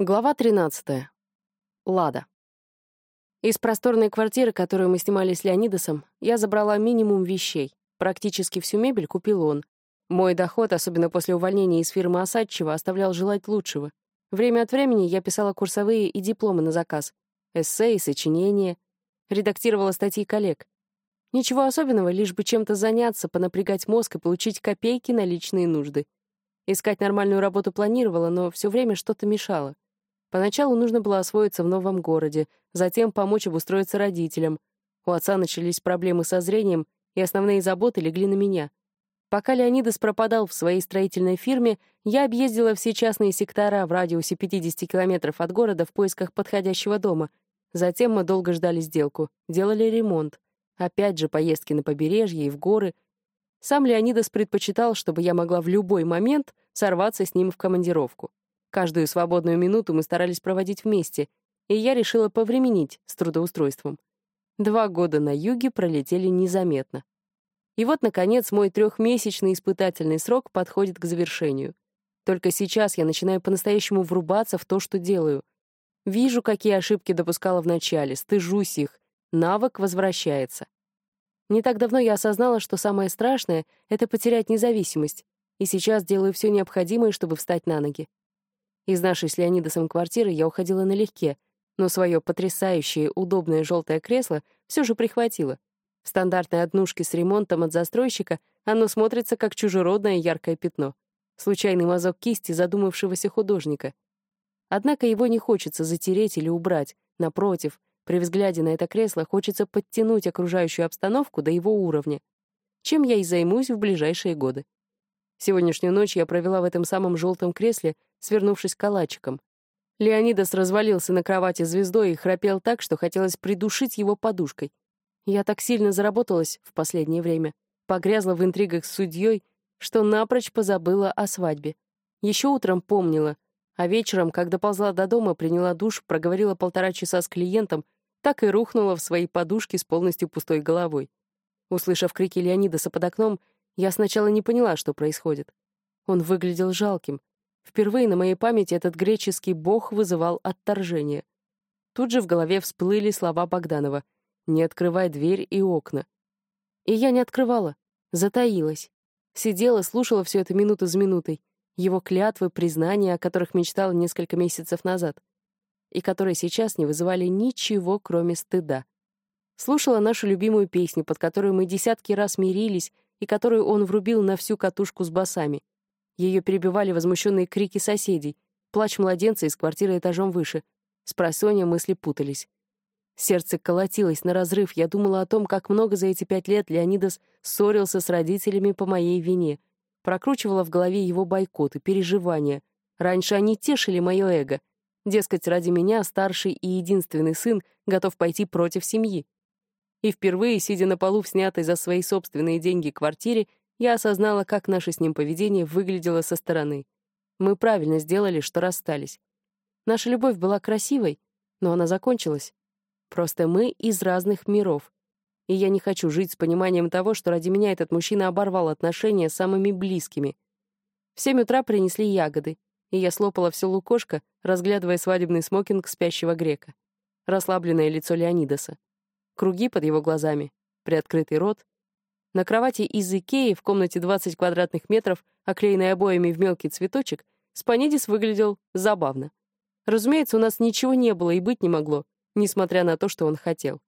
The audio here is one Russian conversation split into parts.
Глава 13. Лада. Из просторной квартиры, которую мы снимали с Леонидосом, я забрала минимум вещей. Практически всю мебель купил он. Мой доход, особенно после увольнения из фирмы Осадчева, оставлял желать лучшего. Время от времени я писала курсовые и дипломы на заказ, эссе и сочинения, редактировала статьи коллег. Ничего особенного, лишь бы чем-то заняться, понапрягать мозг и получить копейки на личные нужды. Искать нормальную работу планировала, но все время что-то мешало. Поначалу нужно было освоиться в новом городе, затем помочь обустроиться родителям. У отца начались проблемы со зрением, и основные заботы легли на меня. Пока Леонидас пропадал в своей строительной фирме, я объездила все частные сектора в радиусе 50 километров от города в поисках подходящего дома. Затем мы долго ждали сделку, делали ремонт. Опять же поездки на побережье и в горы. Сам Леонидас предпочитал, чтобы я могла в любой момент сорваться с ним в командировку. Каждую свободную минуту мы старались проводить вместе, и я решила повременить с трудоустройством. Два года на юге пролетели незаметно. И вот, наконец, мой трехмесячный испытательный срок подходит к завершению. Только сейчас я начинаю по-настоящему врубаться в то, что делаю. Вижу, какие ошибки допускала вначале, стыжусь их, навык возвращается. Не так давно я осознала, что самое страшное — это потерять независимость, и сейчас делаю все необходимое, чтобы встать на ноги. Из нашей с Леонидосом квартиры я уходила налегке, но свое потрясающее удобное желтое кресло все же прихватила. В стандартной однушке с ремонтом от застройщика оно смотрится как чужеродное яркое пятно. Случайный мазок кисти задумавшегося художника. Однако его не хочется затереть или убрать. Напротив, при взгляде на это кресло хочется подтянуть окружающую обстановку до его уровня, чем я и займусь в ближайшие годы. Сегодняшнюю ночь я провела в этом самом желтом кресле, свернувшись калачиком. Леонидас развалился на кровати звездой и храпел так, что хотелось придушить его подушкой. Я так сильно заработалась в последнее время, погрязла в интригах с судьей, что напрочь позабыла о свадьбе. Еще утром помнила, а вечером, когда ползла до дома, приняла душ, проговорила полтора часа с клиентом, так и рухнула в свои подушки с полностью пустой головой. Услышав крики Леонидаса под окном, я сначала не поняла, что происходит. Он выглядел жалким. Впервые на моей памяти этот греческий бог вызывал отторжение. Тут же в голове всплыли слова Богданова «Не открывай дверь и окна». И я не открывала, затаилась. Сидела, слушала все это минута за минутой. Его клятвы, признания, о которых мечтала несколько месяцев назад. И которые сейчас не вызывали ничего, кроме стыда. Слушала нашу любимую песню, под которую мы десятки раз мирились и которую он врубил на всю катушку с басами. Ее перебивали возмущенные крики соседей, плач младенца из квартиры этажом выше. С просонья мысли путались. Сердце колотилось на разрыв. Я думала о том, как много за эти пять лет Леонидас ссорился с родителями по моей вине. Прокручивала в голове его бойкоты, переживания. Раньше они тешили мое эго. Дескать, ради меня старший и единственный сын готов пойти против семьи. И впервые, сидя на полу в снятой за свои собственные деньги квартире, я осознала, как наше с ним поведение выглядело со стороны. Мы правильно сделали, что расстались. Наша любовь была красивой, но она закончилась. Просто мы из разных миров. И я не хочу жить с пониманием того, что ради меня этот мужчина оборвал отношения с самыми близкими. В семь утра принесли ягоды, и я слопала все лукошко, разглядывая свадебный смокинг спящего грека. Расслабленное лицо Леонидаса круги под его глазами, приоткрытый рот. На кровати из Икеи в комнате 20 квадратных метров, оклеенной обоями в мелкий цветочек, Спанидис выглядел забавно. Разумеется, у нас ничего не было и быть не могло, несмотря на то, что он хотел.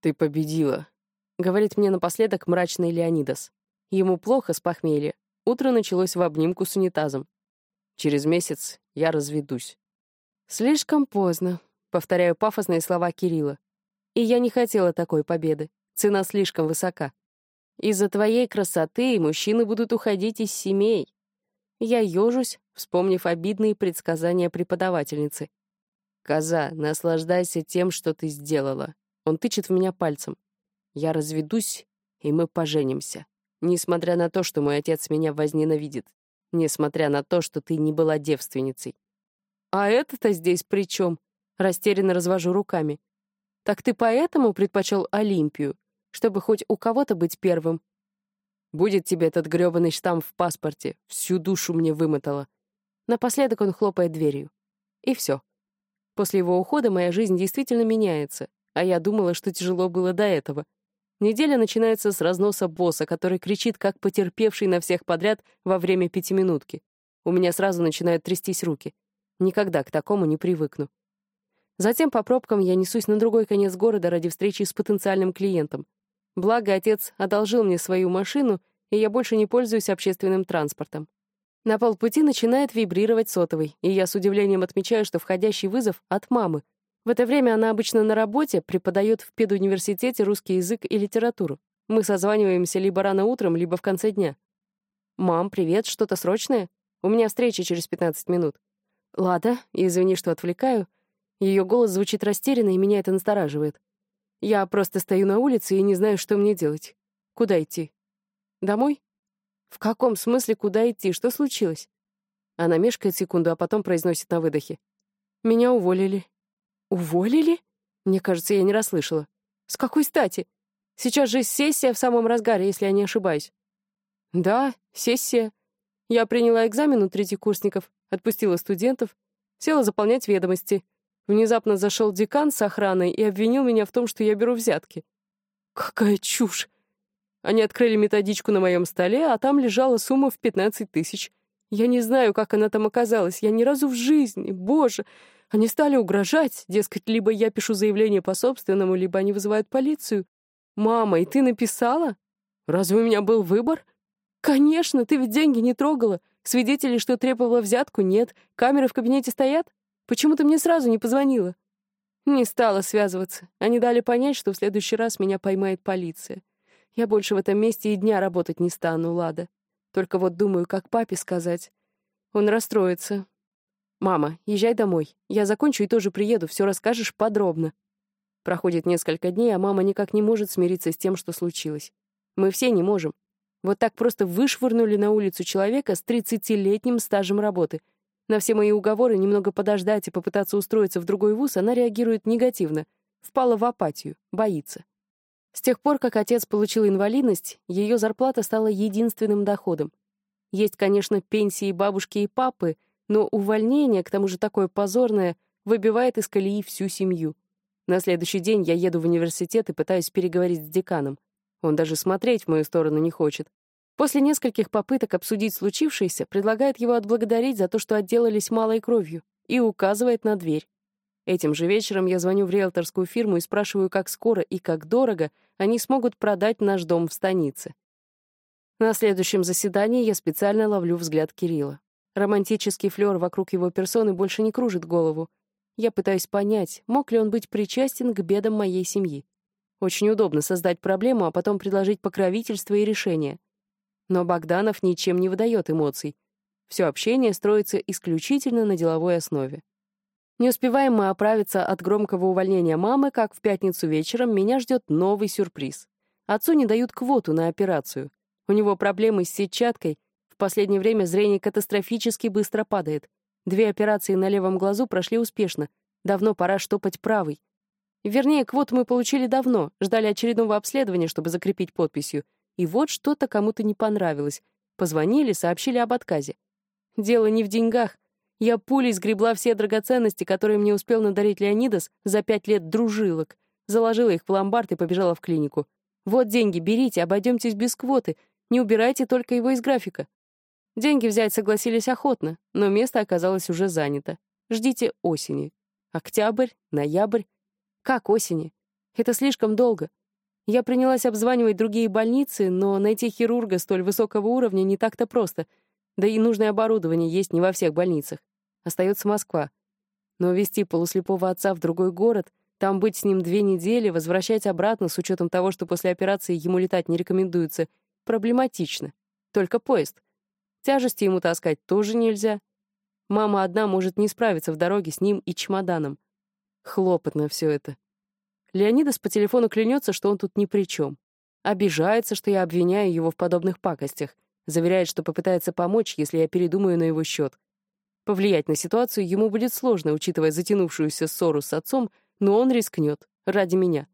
«Ты победила», — говорит мне напоследок мрачный Леонидас. Ему плохо с похмелья. Утро началось в обнимку с унитазом. Через месяц я разведусь. «Слишком поздно», — повторяю пафосные слова Кирилла. И я не хотела такой победы. Цена слишком высока. Из-за твоей красоты мужчины будут уходить из семей. Я ежусь, вспомнив обидные предсказания преподавательницы. «Коза, наслаждайся тем, что ты сделала». Он тычет в меня пальцем. «Я разведусь, и мы поженимся. Несмотря на то, что мой отец меня возненавидит. Несмотря на то, что ты не была девственницей». «А это-то здесь при чем?» Растерянно развожу руками. Так ты поэтому предпочел Олимпию, чтобы хоть у кого-то быть первым? Будет тебе этот грёбаный штамп в паспорте. Всю душу мне вымотало. Напоследок он хлопает дверью. И все. После его ухода моя жизнь действительно меняется, а я думала, что тяжело было до этого. Неделя начинается с разноса босса, который кричит, как потерпевший на всех подряд во время пятиминутки. У меня сразу начинают трястись руки. Никогда к такому не привыкну. Затем по пробкам я несусь на другой конец города ради встречи с потенциальным клиентом. Благо, отец одолжил мне свою машину, и я больше не пользуюсь общественным транспортом. На полпути начинает вибрировать сотовый, и я с удивлением отмечаю, что входящий вызов от мамы. В это время она обычно на работе, преподает в педуниверситете русский язык и литературу. Мы созваниваемся либо рано утром, либо в конце дня. «Мам, привет, что-то срочное? У меня встреча через 15 минут». «Лада, извини, что отвлекаю». Ее голос звучит растерянно, и меня это настораживает. Я просто стою на улице и не знаю, что мне делать. Куда идти? Домой? В каком смысле куда идти? Что случилось? Она мешкает секунду, а потом произносит на выдохе. Меня уволили. Уволили? Мне кажется, я не расслышала. С какой стати? Сейчас же сессия в самом разгаре, если я не ошибаюсь. Да, сессия. Я приняла экзамен у третьекурсников, отпустила студентов, села заполнять ведомости. Внезапно зашел декан с охраной и обвинил меня в том, что я беру взятки. Какая чушь! Они открыли методичку на моем столе, а там лежала сумма в 15 тысяч. Я не знаю, как она там оказалась. Я ни разу в жизни. Боже! Они стали угрожать. Дескать, либо я пишу заявление по собственному, либо они вызывают полицию. «Мама, и ты написала? Разве у меня был выбор?» «Конечно, ты ведь деньги не трогала. Свидетелей, что требовала взятку, нет. Камеры в кабинете стоят. Почему ты мне сразу не позвонила?» Не стала связываться. Они дали понять, что в следующий раз меня поймает полиция. Я больше в этом месте и дня работать не стану, Лада. Только вот думаю, как папе сказать. Он расстроится. «Мама, езжай домой. Я закончу и тоже приеду, все расскажешь подробно». Проходит несколько дней, а мама никак не может смириться с тем, что случилось. Мы все не можем. Вот так просто вышвырнули на улицу человека с 30-летним стажем работы — на все мои уговоры немного подождать и попытаться устроиться в другой вуз она реагирует негативно, впала в апатию, боится. С тех пор, как отец получил инвалидность, ее зарплата стала единственным доходом. Есть, конечно, пенсии бабушки и папы, но увольнение, к тому же такое позорное, выбивает из колеи всю семью. На следующий день я еду в университет и пытаюсь переговорить с деканом. Он даже смотреть в мою сторону не хочет. После нескольких попыток обсудить случившееся, предлагает его отблагодарить за то, что отделались малой кровью, и указывает на дверь. Этим же вечером я звоню в риэлторскую фирму и спрашиваю, как скоро и как дорого они смогут продать наш дом в станице. На следующем заседании я специально ловлю взгляд Кирилла. Романтический флёр вокруг его персоны больше не кружит голову. Я пытаюсь понять, мог ли он быть причастен к бедам моей семьи. Очень удобно создать проблему, а потом предложить покровительство и решение. Но Богданов ничем не выдает эмоций. Все общение строится исключительно на деловой основе. Не успеваем мы оправиться от громкого увольнения мамы, как в пятницу вечером меня ждет новый сюрприз. Отцу не дают квоту на операцию. У него проблемы с сетчаткой. В последнее время зрение катастрофически быстро падает. Две операции на левом глазу прошли успешно. Давно пора штопать правый. Вернее, квоту мы получили давно, ждали очередного обследования, чтобы закрепить подписью. И вот что-то кому-то не понравилось. Позвонили, сообщили об отказе. Дело не в деньгах. Я пулей сгребла все драгоценности, которые мне успел надарить Леонидас за пять лет дружилок. Заложила их в ломбард и побежала в клинику. Вот деньги, берите, обойдемтесь без квоты. Не убирайте только его из графика. Деньги взять согласились охотно, но место оказалось уже занято. Ждите осени. Октябрь, ноябрь. Как осени? Это слишком долго. Я принялась обзванивать другие больницы, но найти хирурга столь высокого уровня не так-то просто. Да и нужное оборудование есть не во всех больницах. Остается Москва. Но везти полуслепого отца в другой город, там быть с ним две недели, возвращать обратно с учетом того, что после операции ему летать не рекомендуется, проблематично. Только поезд. Тяжести ему таскать тоже нельзя. Мама одна может не справиться в дороге с ним и чемоданом. Хлопотно все это. Леонидас по телефону клянется, что он тут ни при чем. Обижается, что я обвиняю его в подобных пакостях. Заверяет, что попытается помочь, если я передумаю на его счет. Повлиять на ситуацию ему будет сложно, учитывая затянувшуюся ссору с отцом, но он рискнет. Ради меня.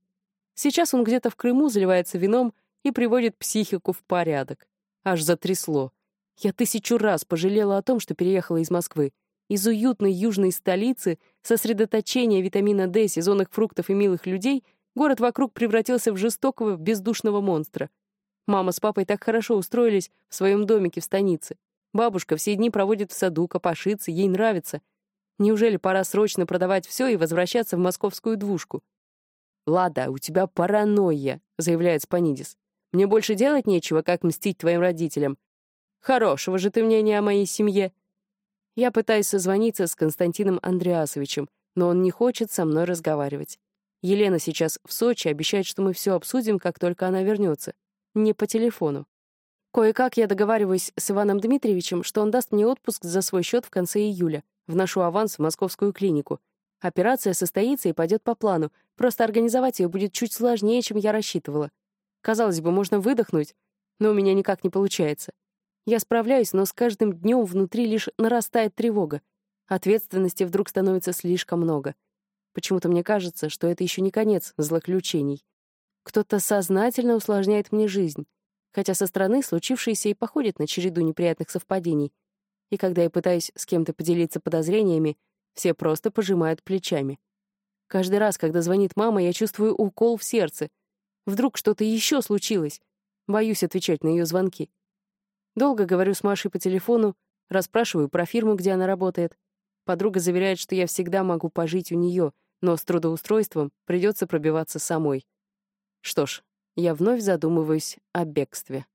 Сейчас он где-то в Крыму заливается вином и приводит психику в порядок. Аж затрясло. Я тысячу раз пожалела о том, что переехала из Москвы. Из уютной южной столицы, сосредоточения витамина D, сезонных фруктов и милых людей, город вокруг превратился в жестокого, бездушного монстра. Мама с папой так хорошо устроились в своем домике в станице. Бабушка все дни проводит в саду, копошится, ей нравится. Неужели пора срочно продавать все и возвращаться в московскую двушку? «Лада, у тебя паранойя», — заявляет Спанидис. «Мне больше делать нечего, как мстить твоим родителям. Хорошего же ты мнения о моей семье». Я пытаюсь созвониться с Константином Андреасовичем, но он не хочет со мной разговаривать. Елена сейчас в Сочи, обещает, что мы все обсудим, как только она вернется. Не по телефону. Кое-как я договариваюсь с Иваном Дмитриевичем, что он даст мне отпуск за свой счет в конце июля. Вношу аванс в московскую клинику. Операция состоится и пойдет по плану, просто организовать ее будет чуть сложнее, чем я рассчитывала. Казалось бы, можно выдохнуть, но у меня никак не получается. Я справляюсь, но с каждым днем внутри лишь нарастает тревога. Ответственности вдруг становится слишком много. Почему-то мне кажется, что это еще не конец злоключений. Кто-то сознательно усложняет мне жизнь хотя со стороны случившееся и походит на череду неприятных совпадений. И когда я пытаюсь с кем-то поделиться подозрениями, все просто пожимают плечами. Каждый раз, когда звонит мама, я чувствую укол в сердце. Вдруг что-то еще случилось. Боюсь отвечать на ее звонки. Долго говорю с Машей по телефону, расспрашиваю про фирму, где она работает. Подруга заверяет, что я всегда могу пожить у нее, но с трудоустройством придется пробиваться самой. Что ж, я вновь задумываюсь о бегстве.